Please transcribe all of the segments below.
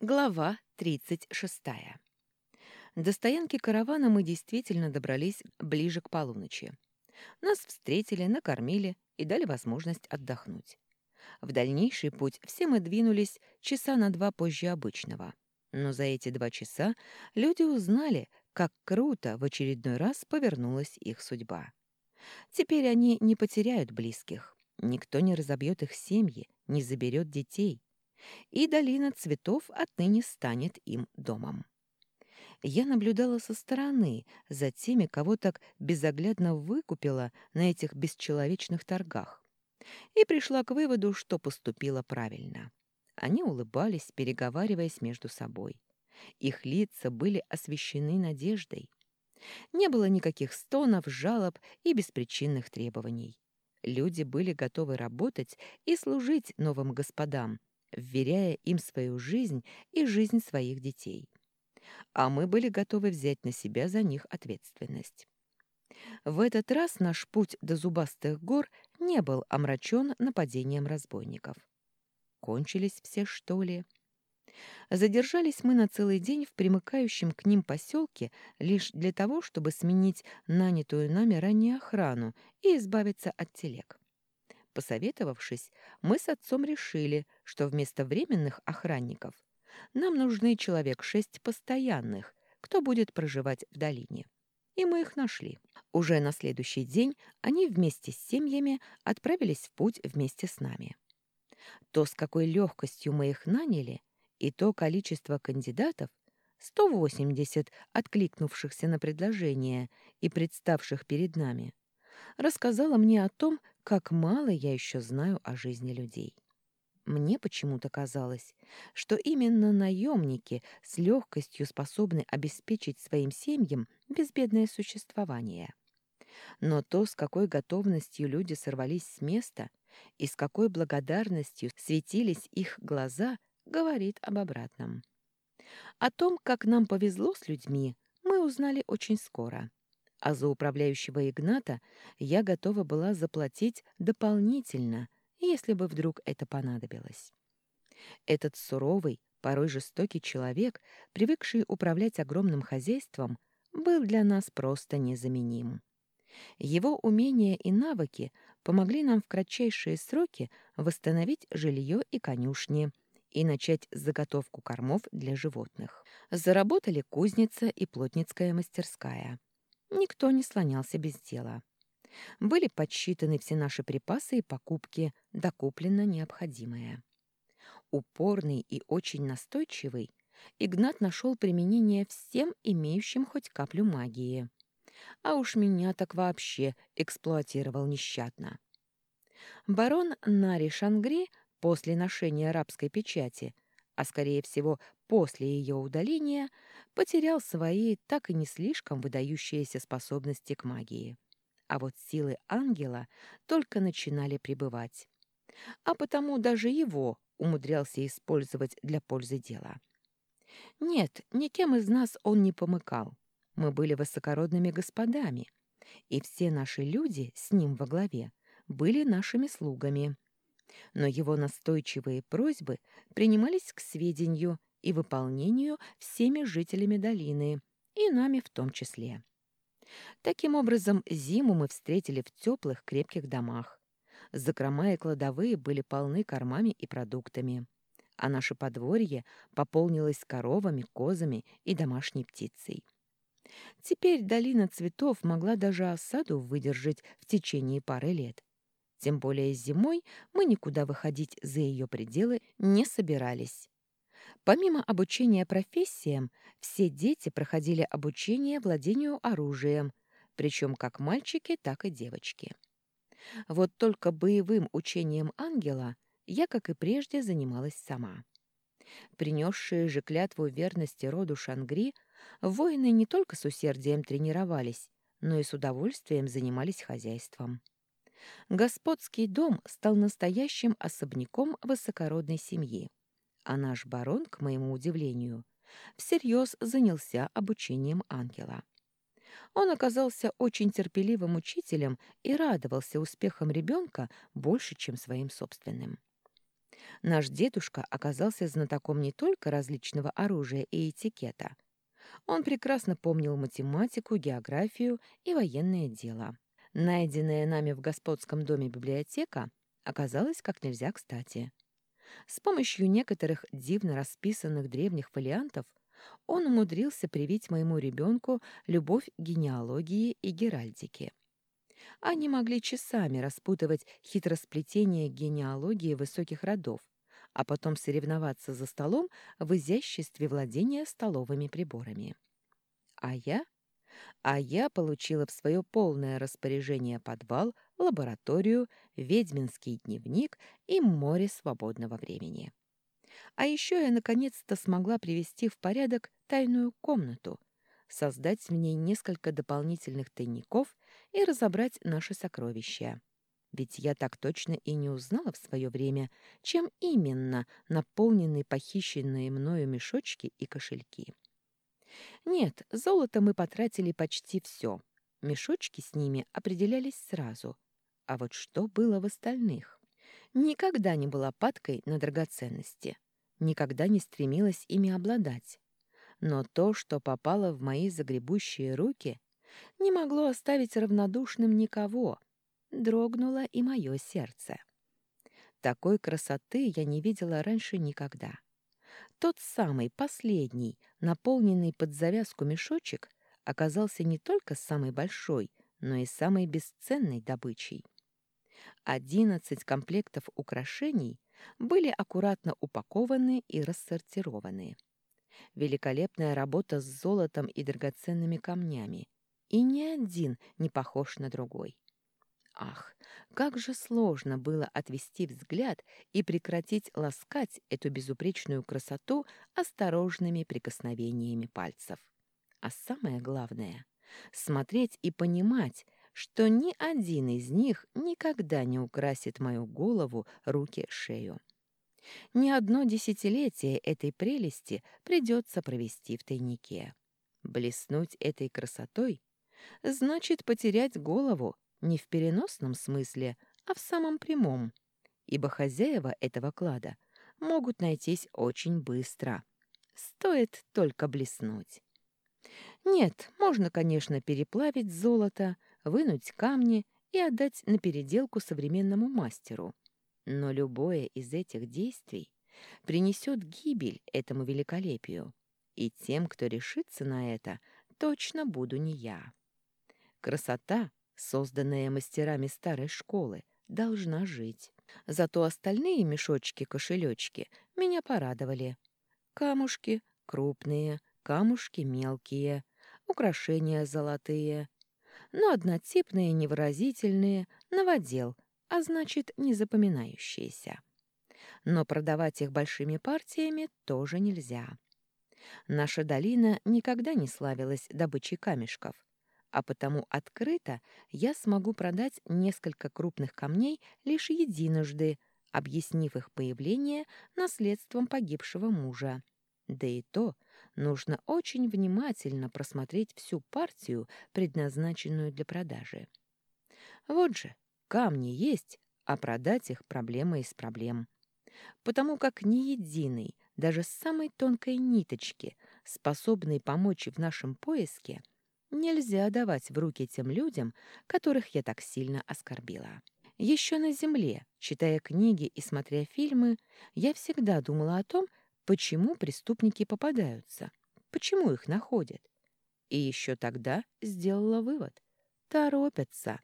Глава 36. До стоянки каравана мы действительно добрались ближе к полуночи. Нас встретили, накормили и дали возможность отдохнуть. В дальнейший путь все мы двинулись часа на два позже обычного. Но за эти два часа люди узнали, как круто в очередной раз повернулась их судьба. Теперь они не потеряют близких. Никто не разобьет их семьи, не заберет детей и долина цветов отныне станет им домом. Я наблюдала со стороны за теми, кого так безоглядно выкупила на этих бесчеловечных торгах, и пришла к выводу, что поступила правильно. Они улыбались, переговариваясь между собой. Их лица были освещены надеждой. Не было никаких стонов, жалоб и беспричинных требований. Люди были готовы работать и служить новым господам, вверяя им свою жизнь и жизнь своих детей. А мы были готовы взять на себя за них ответственность. В этот раз наш путь до зубастых гор не был омрачен нападением разбойников. Кончились все, что ли? Задержались мы на целый день в примыкающем к ним поселке лишь для того, чтобы сменить нанятую нами ранее охрану и избавиться от телег. Посоветовавшись, мы с отцом решили, что вместо временных охранников нам нужны человек шесть постоянных, кто будет проживать в долине. И мы их нашли. Уже на следующий день они вместе с семьями отправились в путь вместе с нами. То, с какой легкостью мы их наняли, и то количество кандидатов, 180 откликнувшихся на предложение и представших перед нами, рассказала мне о том, как мало я еще знаю о жизни людей. Мне почему-то казалось, что именно наемники с легкостью способны обеспечить своим семьям безбедное существование. Но то, с какой готовностью люди сорвались с места и с какой благодарностью светились их глаза, говорит об обратном. О том, как нам повезло с людьми, мы узнали очень скоро а за управляющего Игната я готова была заплатить дополнительно, если бы вдруг это понадобилось. Этот суровый, порой жестокий человек, привыкший управлять огромным хозяйством, был для нас просто незаменим. Его умения и навыки помогли нам в кратчайшие сроки восстановить жилье и конюшни и начать заготовку кормов для животных. Заработали кузница и плотницкая мастерская. Никто не слонялся без дела. Были подсчитаны все наши припасы и покупки, докуплено необходимое. Упорный и очень настойчивый, Игнат нашел применение всем имеющим хоть каплю магии. А уж меня так вообще эксплуатировал нещадно. Барон Нари Шангри после ношения арабской печати, а скорее всего после ее удаления, потерял свои так и не слишком выдающиеся способности к магии. А вот силы ангела только начинали пребывать. А потому даже его умудрялся использовать для пользы дела. Нет, никем из нас он не помыкал. Мы были высокородными господами, и все наши люди с ним во главе были нашими слугами. Но его настойчивые просьбы принимались к сведению и выполнению всеми жителями долины, и нами в том числе. Таким образом, зиму мы встретили в теплых, крепких домах. Закрома и кладовые были полны кормами и продуктами, а наше подворье пополнилось коровами, козами и домашней птицей. Теперь долина цветов могла даже осаду выдержать в течение пары лет. Тем более зимой мы никуда выходить за ее пределы не собирались. Помимо обучения профессиям, все дети проходили обучение владению оружием, причем как мальчики, так и девочки. Вот только боевым учением ангела я, как и прежде, занималась сама. Принесшие же клятву верности роду Шангри, воины не только с усердием тренировались, но и с удовольствием занимались хозяйством. Господский дом стал настоящим особняком высокородной семьи а наш барон, к моему удивлению, всерьез занялся обучением ангела. Он оказался очень терпеливым учителем и радовался успехам ребенка больше, чем своим собственным. Наш дедушка оказался знатоком не только различного оружия и этикета. Он прекрасно помнил математику, географию и военное дело. Найденная нами в господском доме библиотека оказалась как нельзя кстати. С помощью некоторых дивно расписанных древних фолиантов он умудрился привить моему ребенку любовь к генеалогии и геральдике. Они могли часами распутывать хитросплетение генеалогии высоких родов, а потом соревноваться за столом в изяществе владения столовыми приборами. А я? А я получила в свое полное распоряжение подвал, лабораторию, ведьминский дневник и море свободного времени. А еще я наконец-то смогла привести в порядок тайную комнату, создать в ней несколько дополнительных тайников и разобрать наши сокровища. Ведь я так точно и не узнала в свое время, чем именно наполнены похищенные мною мешочки и кошельки. Нет, золото мы потратили почти все. Мешочки с ними определялись сразу. А вот что было в остальных? Никогда не была падкой на драгоценности. Никогда не стремилась ими обладать. Но то, что попало в мои загребущие руки, не могло оставить равнодушным никого. Дрогнуло и мое сердце. Такой красоты я не видела раньше никогда. Тот самый, последний, наполненный под завязку мешочек, оказался не только самой большой, но и самой бесценной добычей. Одиннадцать комплектов украшений были аккуратно упакованы и рассортированы. Великолепная работа с золотом и драгоценными камнями, и ни один не похож на другой. Ах, как же сложно было отвести взгляд и прекратить ласкать эту безупречную красоту осторожными прикосновениями пальцев. А самое главное — смотреть и понимать, что ни один из них никогда не украсит мою голову, руки, шею. Ни одно десятилетие этой прелести придется провести в тайнике. Блеснуть этой красотой значит потерять голову не в переносном смысле, а в самом прямом, ибо хозяева этого клада могут найтись очень быстро. Стоит только блеснуть. Нет, можно, конечно, переплавить золото, вынуть камни и отдать на переделку современному мастеру. Но любое из этих действий принесет гибель этому великолепию, и тем, кто решится на это, точно буду не я. Красота, созданная мастерами старой школы, должна жить. Зато остальные мешочки-кошелечки меня порадовали. Камушки крупные, камушки мелкие, украшения золотые. Но однотипные, невыразительные, новодел, а значит, незапоминающиеся. Но продавать их большими партиями тоже нельзя. Наша долина никогда не славилась добычей камешков, а потому открыто я смогу продать несколько крупных камней лишь единожды, объяснив их появление наследством погибшего мужа. Да и то нужно очень внимательно просмотреть всю партию, предназначенную для продажи. Вот же, камни есть, а продать их проблема из проблем. Потому как ни единой, даже самой тонкой ниточки, способной помочь в нашем поиске – нельзя давать в руки тем людям, которых я так сильно оскорбила. Еще на земле, читая книги и смотря фильмы, я всегда думала о том, почему преступники попадаются, почему их находят. И еще тогда сделала вывод. Торопятся.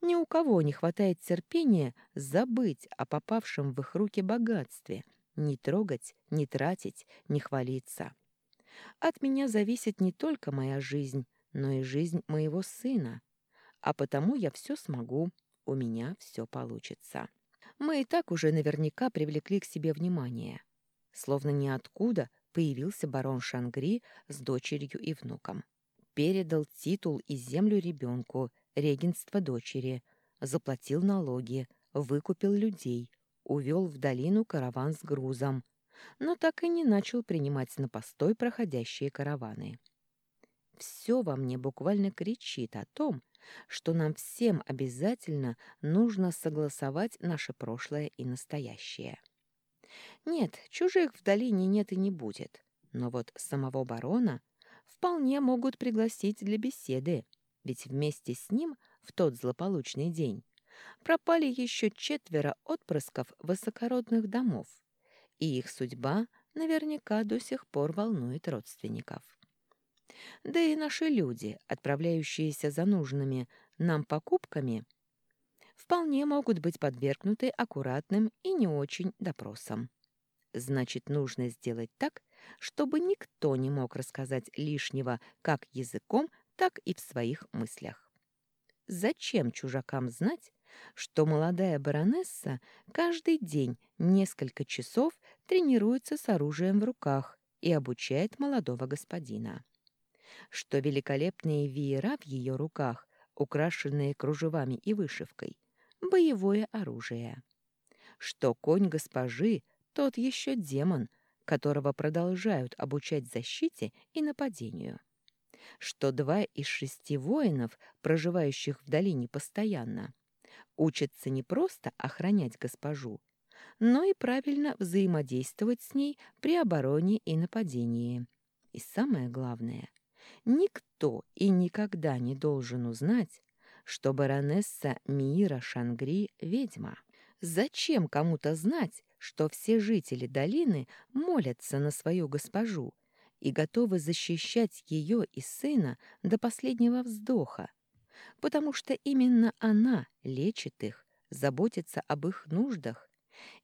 Ни у кого не хватает терпения забыть о попавшем в их руки богатстве, не трогать, не тратить, не хвалиться. От меня зависит не только моя жизнь, но и жизнь моего сына. А потому я все смогу, у меня все получится. Мы и так уже наверняка привлекли к себе внимание. Словно ниоткуда появился барон Шангри с дочерью и внуком. Передал титул и землю ребенку, регенство дочери, заплатил налоги, выкупил людей, увел в долину караван с грузом, но так и не начал принимать на постой проходящие караваны. Все во мне буквально кричит о том, что нам всем обязательно нужно согласовать наше прошлое и настоящее. Нет, чужих в долине нет и не будет. Но вот самого барона вполне могут пригласить для беседы, ведь вместе с ним в тот злополучный день пропали еще четверо отпрысков высокородных домов, и их судьба наверняка до сих пор волнует родственников. Да и наши люди, отправляющиеся за нужными нам покупками, вполне могут быть подвергнуты аккуратным и не очень допросам. Значит, нужно сделать так, чтобы никто не мог рассказать лишнего как языком, так и в своих мыслях. Зачем чужакам знать, что молодая баронесса каждый день несколько часов тренируется с оружием в руках и обучает молодого господина? Что великолепные веера в ее руках, украшенные кружевами и вышивкой, боевое оружие? Что конь госпожи тот еще демон, которого продолжают обучать защите и нападению. Что два из шести воинов, проживающих в долине постоянно, учатся не просто охранять госпожу, но и правильно взаимодействовать с ней при обороне и нападении. И самое главное, никто и никогда не должен узнать, что баронесса Мира Шангри — ведьма. Зачем кому-то знать, что все жители долины молятся на свою госпожу и готовы защищать ее и сына до последнего вздоха, потому что именно она лечит их, заботится об их нуждах,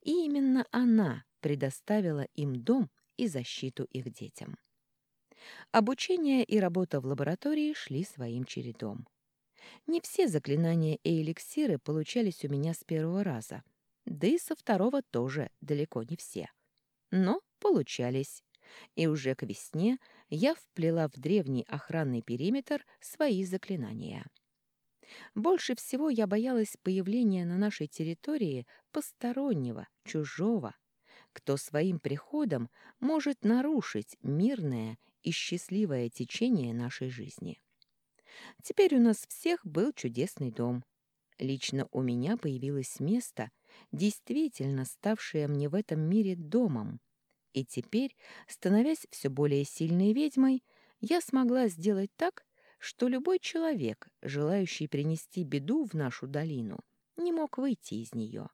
и именно она предоставила им дом и защиту их детям. Обучение и работа в лаборатории шли своим чередом. Не все заклинания и эликсиры получались у меня с первого раза, да и со второго тоже далеко не все. Но получались. И уже к весне я вплела в древний охранный периметр свои заклинания. Больше всего я боялась появления на нашей территории постороннего, чужого, кто своим приходом может нарушить мирное и счастливое течение нашей жизни. Теперь у нас всех был чудесный дом. Лично у меня появилось место — действительно ставшая мне в этом мире домом. И теперь, становясь все более сильной ведьмой, я смогла сделать так, что любой человек, желающий принести беду в нашу долину, не мог выйти из нее.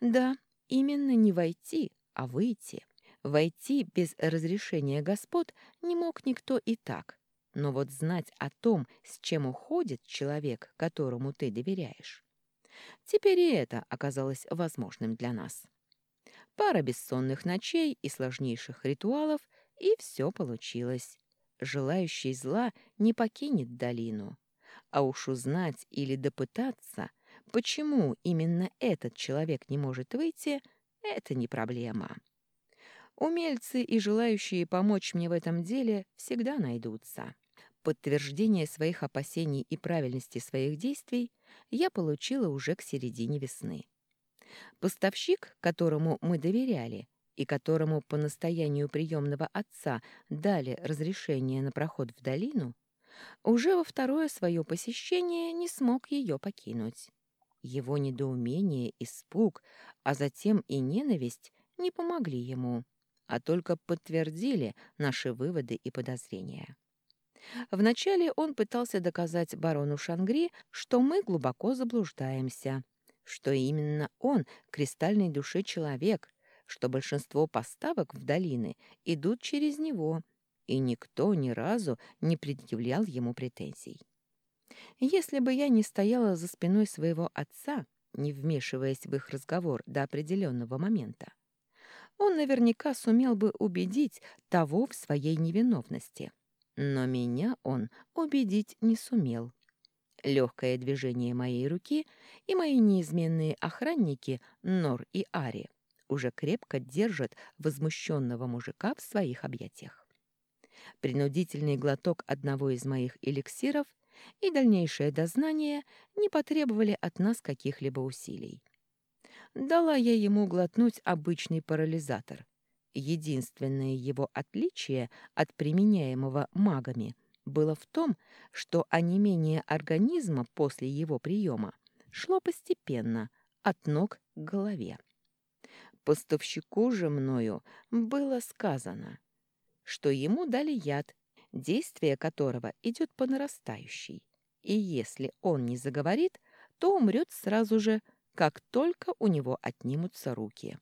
Да, именно не войти, а выйти. Войти без разрешения господ не мог никто и так. Но вот знать о том, с чем уходит человек, которому ты доверяешь, Теперь и это оказалось возможным для нас. Пара бессонных ночей и сложнейших ритуалов, и все получилось. Желающий зла не покинет долину. А уж узнать или допытаться, почему именно этот человек не может выйти, это не проблема. Умельцы и желающие помочь мне в этом деле всегда найдутся. Подтверждение своих опасений и правильности своих действий я получила уже к середине весны. Поставщик, которому мы доверяли и которому по настоянию приемного отца дали разрешение на проход в долину, уже во второе свое посещение не смог ее покинуть. Его недоумение, испуг, а затем и ненависть не помогли ему, а только подтвердили наши выводы и подозрения. Вначале он пытался доказать барону Шангри, что мы глубоко заблуждаемся, что именно он — кристальной души человек, что большинство поставок в долины идут через него, и никто ни разу не предъявлял ему претензий. Если бы я не стояла за спиной своего отца, не вмешиваясь в их разговор до определенного момента, он наверняка сумел бы убедить того в своей невиновности. Но меня он убедить не сумел. Легкое движение моей руки и мои неизменные охранники Нор и Ари уже крепко держат возмущенного мужика в своих объятиях. Принудительный глоток одного из моих эликсиров и дальнейшее дознание не потребовали от нас каких-либо усилий. Дала я ему глотнуть обычный парализатор, Единственное его отличие от применяемого магами было в том, что онемение организма после его приема шло постепенно, от ног к голове. Поставщику же мною было сказано, что ему дали яд, действие которого идет по нарастающей, и если он не заговорит, то умрет сразу же, как только у него отнимутся руки.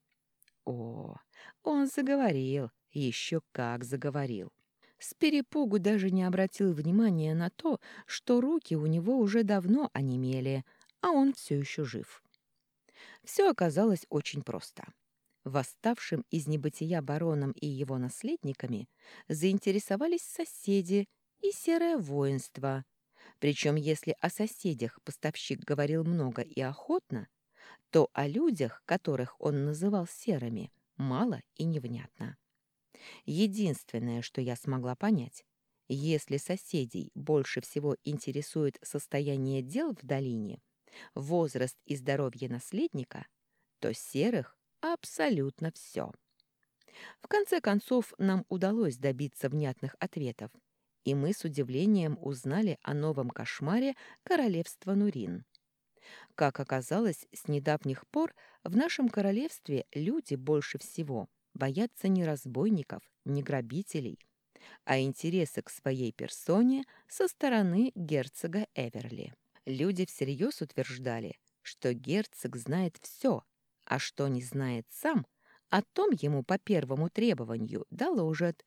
О, он заговорил, еще как заговорил. С перепугу даже не обратил внимания на то, что руки у него уже давно онемели, а он все еще жив. Все оказалось очень просто. Восставшим из небытия бароном и его наследниками заинтересовались соседи и серое воинство. Причем если о соседях поставщик говорил много и охотно, то о людях, которых он называл серыми, мало и невнятно. Единственное, что я смогла понять, если соседей больше всего интересует состояние дел в долине, возраст и здоровье наследника, то серых абсолютно все. В конце концов, нам удалось добиться внятных ответов, и мы с удивлением узнали о новом кошмаре королевства Нурин. Как оказалось, с недавних пор в нашем королевстве люди больше всего боятся не разбойников, не грабителей, а интересы к своей персоне со стороны герцога Эверли. Люди всерьез утверждали, что герцог знает все, а что не знает сам, о том ему по первому требованию доложат,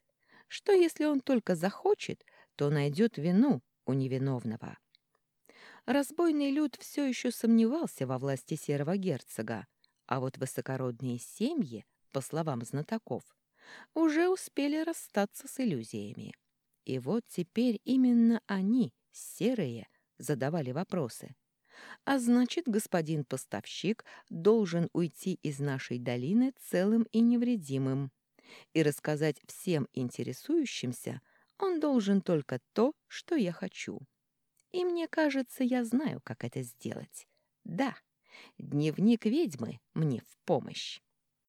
что если он только захочет, то найдет вину у невиновного. Разбойный люд все еще сомневался во власти серого герцога, а вот высокородные семьи, по словам знатоков, уже успели расстаться с иллюзиями. И вот теперь именно они, серые, задавали вопросы. А значит, господин поставщик должен уйти из нашей долины целым и невредимым. И рассказать всем интересующимся он должен только то, что я хочу. И мне кажется, я знаю, как это сделать. Да, дневник ведьмы мне в помощь.